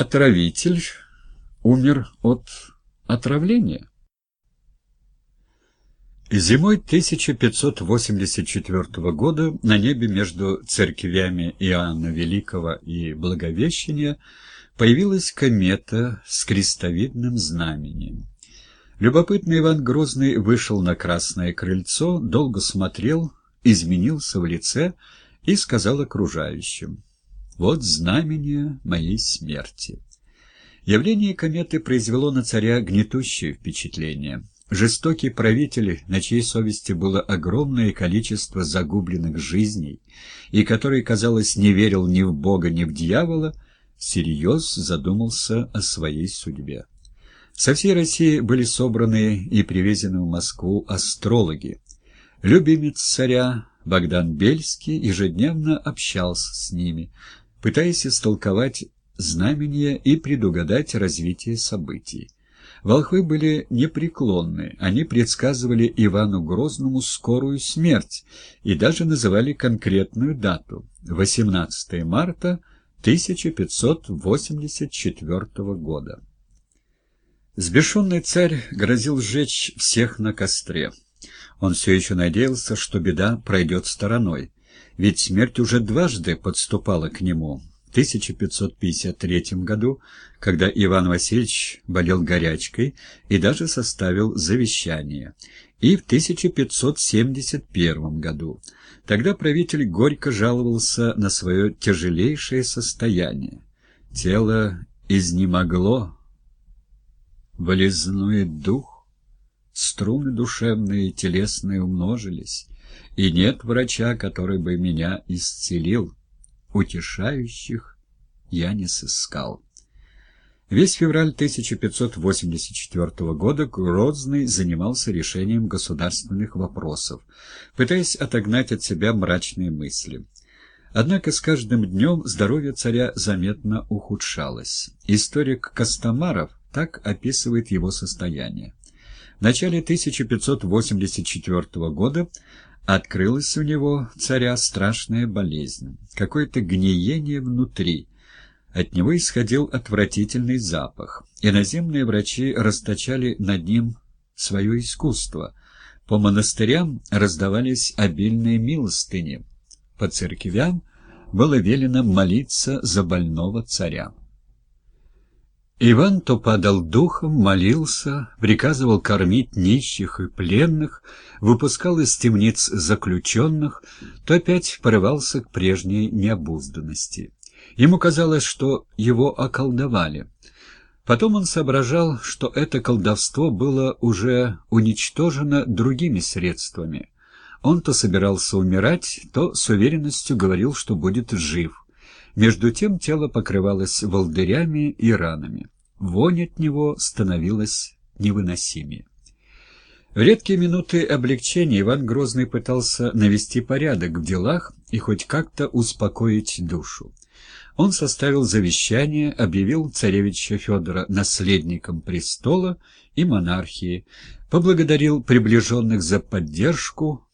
Отравитель умер от отравления. Зимой 1584 года на небе между церквями Иоанна Великого и Благовещения появилась комета с крестовидным знаменем. Любопытный Иван Грозный вышел на Красное Крыльцо, долго смотрел, изменился в лице и сказал окружающим «Вот знамение моей смерти». Явление кометы произвело на царя гнетущее впечатление. Жестокий правитель, на чьей совести было огромное количество загубленных жизней, и который, казалось, не верил ни в Бога, ни в дьявола, всерьез задумался о своей судьбе. Со всей России были собраны и привезены в Москву астрологи. Любимец царя Богдан Бельский ежедневно общался с ними, пытаясь истолковать знамения и предугадать развитие событий. Волхвы были непреклонны, они предсказывали Ивану Грозному скорую смерть и даже называли конкретную дату – 18 марта 1584 года. Сбешенный царь грозил сжечь всех на костре. Он все еще надеялся, что беда пройдет стороной, ведь смерть уже дважды подступала к нему, 1553 году, когда Иван Васильевич болел горячкой и даже составил завещание, и в 1571 году. Тогда правитель горько жаловался на свое тяжелейшее состояние. Тело изнемогло, болезнует дух, струны душевные и телесные умножились, и нет врача, который бы меня исцелил утешающих я не сыскал. Весь февраль 1584 года Грозный занимался решением государственных вопросов, пытаясь отогнать от себя мрачные мысли. Однако с каждым днем здоровье царя заметно ухудшалось. Историк Костомаров так описывает его состояние. В начале 1584 года Открылась у него, царя, страшная болезнь, какое-то гниение внутри. От него исходил отвратительный запах. Иноземные врачи расточали над ним свое искусство. По монастырям раздавались обильные милостыни. По церквям было велено молиться за больного царя. Иван то падал духом, молился, приказывал кормить нищих и пленных, выпускал из темниц заключенных, то опять порывался к прежней необузданности. Ему казалось, что его околдовали. Потом он соображал, что это колдовство было уже уничтожено другими средствами. Он то собирался умирать, то с уверенностью говорил, что будет жив. Между тем тело покрывалось волдырями и ранами. Вонь от него становилась невыносимее. В редкие минуты облегчения Иван Грозный пытался навести порядок в делах и хоть как-то успокоить душу. Он составил завещание, объявил царевича Федора наследником престола и монархии, поблагодарил приближенных за поддержку,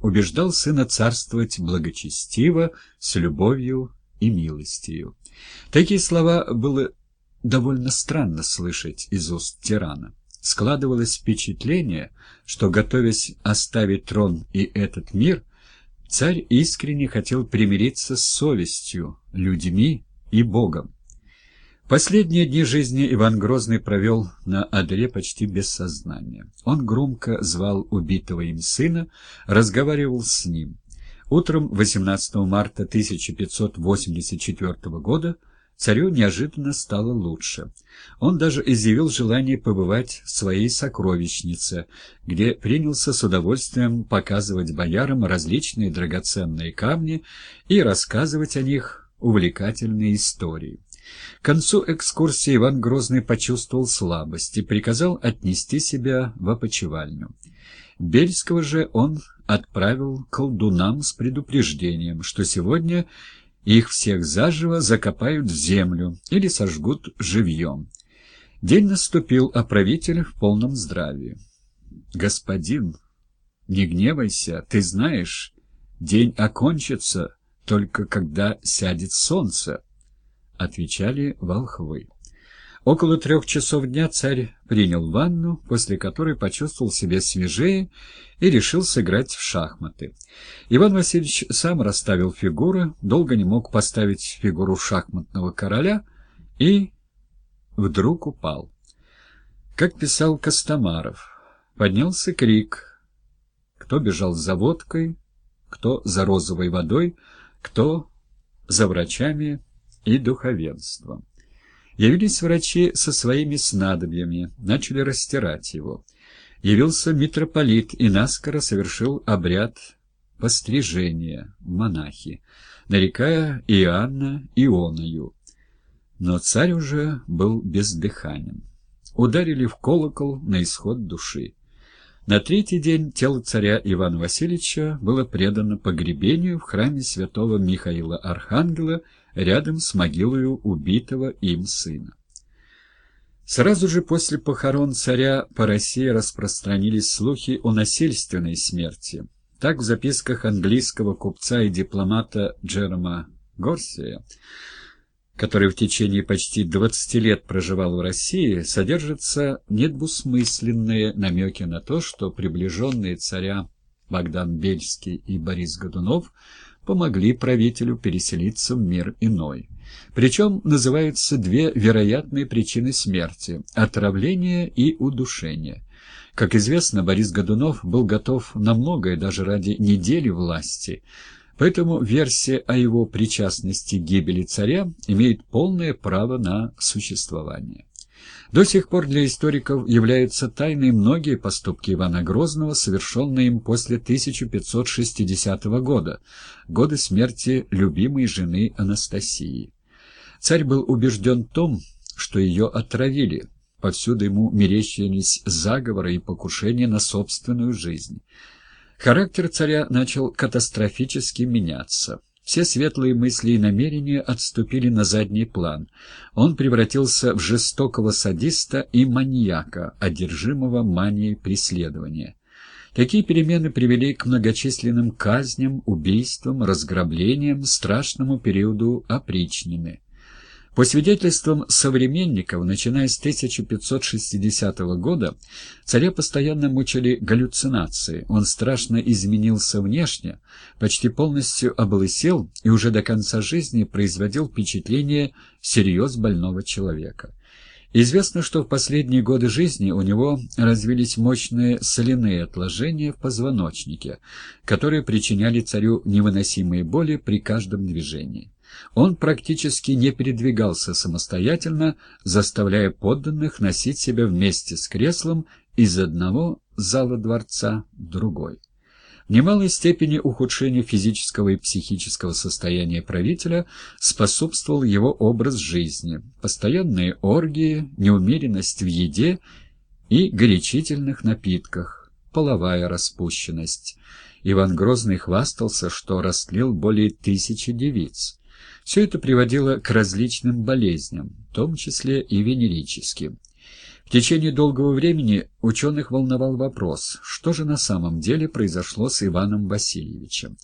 убеждал сына царствовать благочестиво, с любовью и милостью. Такие слова было довольно странно слышать из уст тирана. Складывалось впечатление, что, готовясь оставить трон и этот мир, царь искренне хотел примириться с совестью, людьми и Богом. Последние дни жизни Иван Грозный провел на одре почти без сознания. Он громко звал убитого им сына, разговаривал с ним. Утром 18 марта 1584 года царю неожиданно стало лучше. Он даже изъявил желание побывать в своей сокровищнице, где принялся с удовольствием показывать боярам различные драгоценные камни и рассказывать о них увлекательные истории. К концу экскурсии Иван Грозный почувствовал слабость и приказал отнести себя в опочивальню. Бельского же он отправил колдунам с предупреждением, что сегодня их всех заживо закопают в землю или сожгут живьем. День наступил, а правитель в полном здравии. «Господин, не гневайся, ты знаешь, день окончится только когда сядет солнце». отвечали волхвы. Около трех часов дня царь принял ванну, после которой почувствовал себя свежее и решил сыграть в шахматы. Иван Васильевич сам расставил фигуры, долго не мог поставить фигуру шахматного короля и вдруг упал. Как писал Костомаров, поднялся крик. Кто бежал за водкой, кто за розовой водой, кто за врачами и духовенством. Явились врачи со своими снадобьями, начали растирать его. Явился митрополит и наскоро совершил обряд пострижения монахи, нарекая Иоанна Ионою. Но царь уже был бездыханен. Ударили в колокол на исход души. На третий день тело царя Ивана Васильевича было предано погребению в храме святого Михаила Архангела рядом с могилой убитого им сына. Сразу же после похорон царя по России распространились слухи о насильственной смерти. Так в записках английского купца и дипломата Джерома Горсия который в течение почти 20 лет проживал в России, содержатся недвусмысленные намеки на то, что приближенные царя Богдан Бельский и Борис Годунов помогли правителю переселиться в мир иной. Причем называются две вероятные причины смерти – отравление и удушение. Как известно, Борис Годунов был готов на многое даже ради недели власти – Поэтому версия о его причастности к гибели царя имеет полное право на существование. До сих пор для историков являются тайной многие поступки Ивана Грозного, совершенные им после 1560 года, года смерти любимой жены Анастасии. Царь был убежден в том, что ее отравили. Повсюду ему мерещились заговоры и покушения на собственную жизнь. Характер царя начал катастрофически меняться. Все светлые мысли и намерения отступили на задний план. Он превратился в жестокого садиста и маньяка, одержимого манией преследования. Такие перемены привели к многочисленным казням, убийствам, разграблениям, страшному периоду опричнины. По свидетельствам современников, начиная с 1560 года, царя постоянно мучили галлюцинации. Он страшно изменился внешне, почти полностью облысел и уже до конца жизни производил впечатление серьез больного человека. Известно, что в последние годы жизни у него развились мощные соляные отложения в позвоночнике, которые причиняли царю невыносимые боли при каждом движении. Он практически не передвигался самостоятельно, заставляя подданных носить себя вместе с креслом из одного зала дворца в другой. В немалой степени ухудшению физического и психического состояния правителя способствовал его образ жизни, постоянные оргии, неумеренность в еде и горячительных напитках, половая распущенность. Иван Грозный хвастался, что растлил более тысячи девиц. Все это приводило к различным болезням, в том числе и венерическим. В течение долгого времени ученых волновал вопрос, что же на самом деле произошло с Иваном Васильевичем,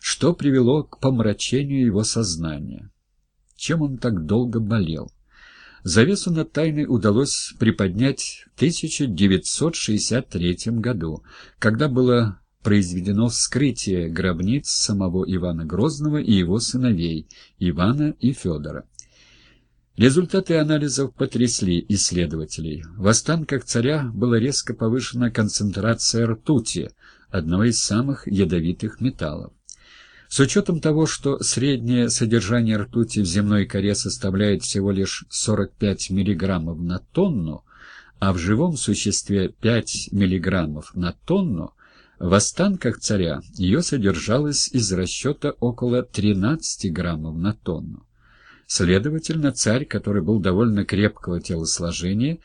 что привело к помрачению его сознания, чем он так долго болел. Завесу над тайной удалось приподнять в 1963 году, когда было произведено вскрытие гробниц самого Ивана Грозного и его сыновей Ивана и Федора. Результаты анализов потрясли исследователей. В останках царя была резко повышена концентрация ртути, одного из самых ядовитых металлов. С учетом того, что среднее содержание ртути в земной коре составляет всего лишь 45 мг на тонну, а в живом существе 5 мг на тонну, в останках царя ее содержалось из расчета около 13 граммов на тонну. Следовательно, царь, который был довольно крепкого телосложения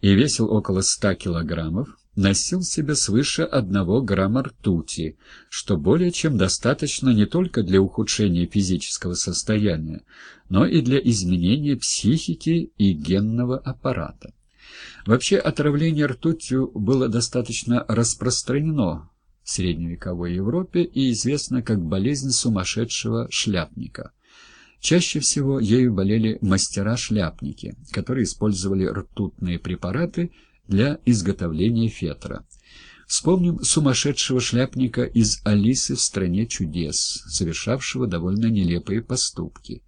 и весил около 100 килограммов, носил себе свыше одного грамма ртути, что более чем достаточно не только для ухудшения физического состояния, но и для изменения психики и генного аппарата. Вообще отравление ртутью было достаточно распространено средневековой Европе и известна как болезнь сумасшедшего шляпника. Чаще всего ею болели мастера-шляпники, которые использовали ртутные препараты для изготовления фетра. Вспомним сумасшедшего шляпника из «Алисы в стране чудес», совершавшего довольно нелепые поступки.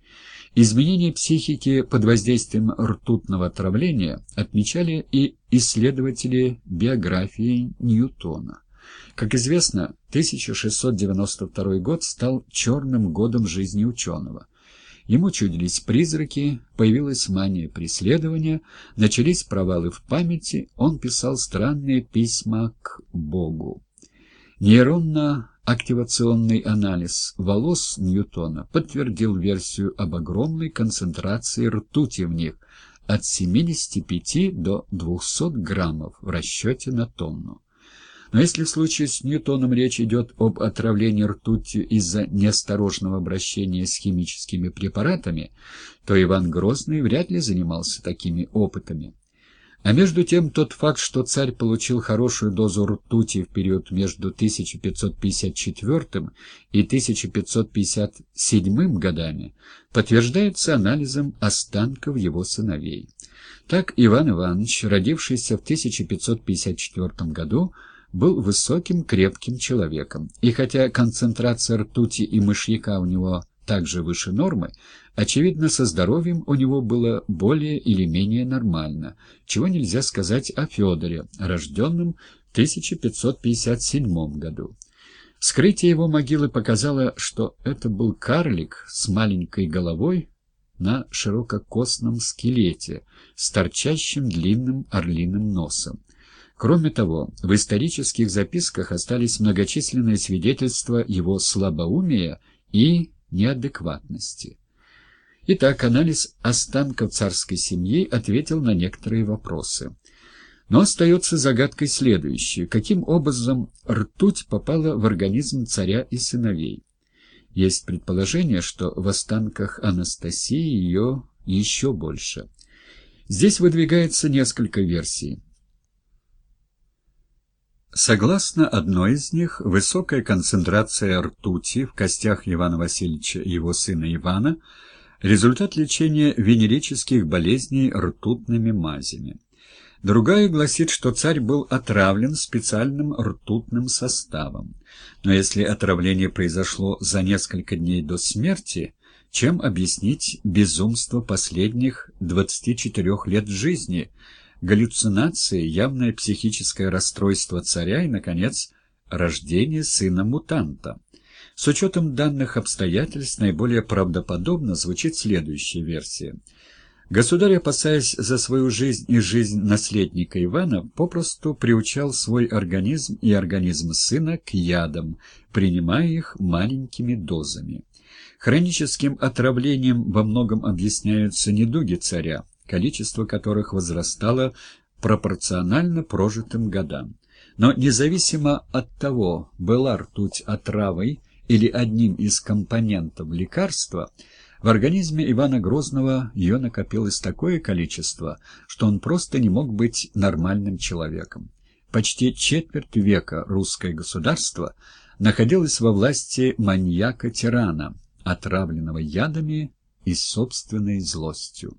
Изменения психики под воздействием ртутного отравления отмечали и исследователи биографии Ньютона. Как известно, 1692 год стал черным годом жизни ученого. Ему чудились призраки, появилась мания преследования, начались провалы в памяти, он писал странные письма к Богу. Нейронно-активационный анализ волос Ньютона подтвердил версию об огромной концентрации ртути в них от 75 до 200 граммов в расчете на тонну. Но если в случае с Ньютоном речь идет об отравлении ртутью из-за неосторожного обращения с химическими препаратами, то Иван Грозный вряд ли занимался такими опытами. А между тем тот факт, что царь получил хорошую дозу ртути в период между 1554 и 1557 годами, подтверждается анализом останков его сыновей. Так Иван Иванович, родившийся в 1554 году, был высоким крепким человеком, и хотя концентрация ртути и мышьяка у него также выше нормы, очевидно, со здоровьем у него было более или менее нормально, чего нельзя сказать о Федоре, рожденном в 1557 году. Вскрытие его могилы показало, что это был карлик с маленькой головой на ширококосном скелете с торчащим длинным орлиным носом. Кроме того, в исторических записках остались многочисленные свидетельства его слабоумия и неадекватности. Итак, анализ останков царской семьи ответил на некоторые вопросы. Но остается загадкой следующее. Каким образом ртуть попала в организм царя и сыновей? Есть предположение, что в останках Анастасии ее еще больше. Здесь выдвигается несколько версий. Согласно одной из них, высокая концентрация ртути в костях Ивана Васильевича и его сына Ивана – результат лечения венерических болезней ртутными мазями. Другая гласит, что царь был отравлен специальным ртутным составом. Но если отравление произошло за несколько дней до смерти, чем объяснить безумство последних 24 лет жизни – галлюцинации, явное психическое расстройство царя и, наконец, рождение сына-мутанта. С учетом данных обстоятельств наиболее правдоподобно звучит следующая версия. Государь, опасаясь за свою жизнь и жизнь наследника Ивана, попросту приучал свой организм и организм сына к ядам, принимая их маленькими дозами. Хроническим отравлением во многом объясняются недуги царя, количество которых возрастало пропорционально прожитым годам. Но независимо от того, была ртуть отравой или одним из компонентов лекарства, в организме Ивана Грозного ее накопилось такое количество, что он просто не мог быть нормальным человеком. Почти четверть века русское государство находилось во власти маньяка-тирана, отравленного ядами и собственной злостью.